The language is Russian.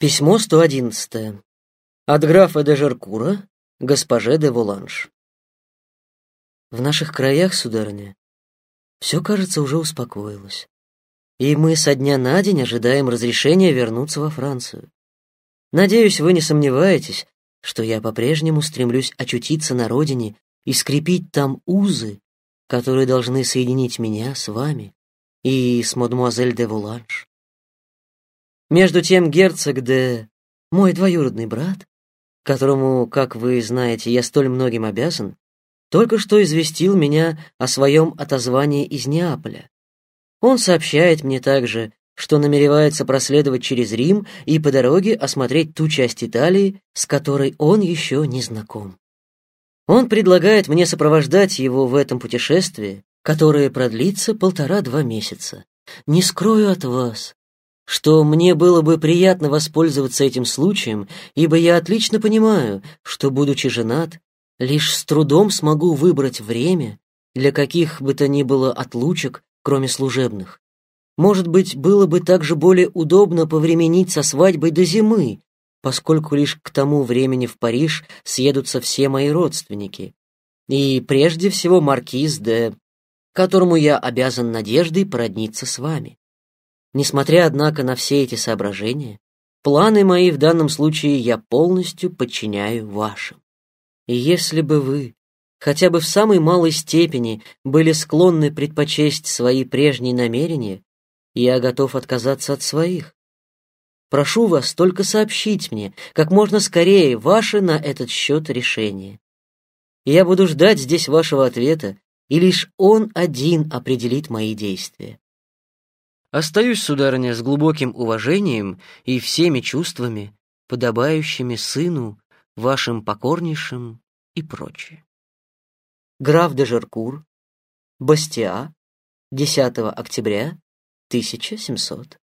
Письмо 111. От графа де Жеркура, госпоже де Воланж. В наших краях, сударыня, все, кажется, уже успокоилось. И мы со дня на день ожидаем разрешения вернуться во Францию. Надеюсь, вы не сомневаетесь, что я по-прежнему стремлюсь очутиться на родине и скрепить там узы, которые должны соединить меня с вами и с мадемуазель де Воланж. Между тем герцог де... мой двоюродный брат, которому, как вы знаете, я столь многим обязан, только что известил меня о своем отозвании из Неаполя. Он сообщает мне также, что намеревается проследовать через Рим и по дороге осмотреть ту часть Италии, с которой он еще не знаком. Он предлагает мне сопровождать его в этом путешествии, которое продлится полтора-два месяца. Не скрою от вас, что мне было бы приятно воспользоваться этим случаем, ибо я отлично понимаю, что, будучи женат, лишь с трудом смогу выбрать время для каких бы то ни было отлучек, кроме служебных. Может быть, было бы также более удобно повременить со свадьбой до зимы, поскольку лишь к тому времени в Париж съедутся все мои родственники. И прежде всего маркиз де, которому я обязан надеждой породниться с вами. Несмотря, однако, на все эти соображения, планы мои в данном случае я полностью подчиняю вашим. И если бы вы, хотя бы в самой малой степени, были склонны предпочесть свои прежние намерения, я готов отказаться от своих. Прошу вас только сообщить мне, как можно скорее, ваше на этот счет решение. Я буду ждать здесь вашего ответа, и лишь он один определит мои действия. Остаюсь, сударыня, с глубоким уважением и всеми чувствами, подобающими сыну, вашим покорнейшим и прочее. Граф де Жеркур, Бастиа, 10 октября 1700.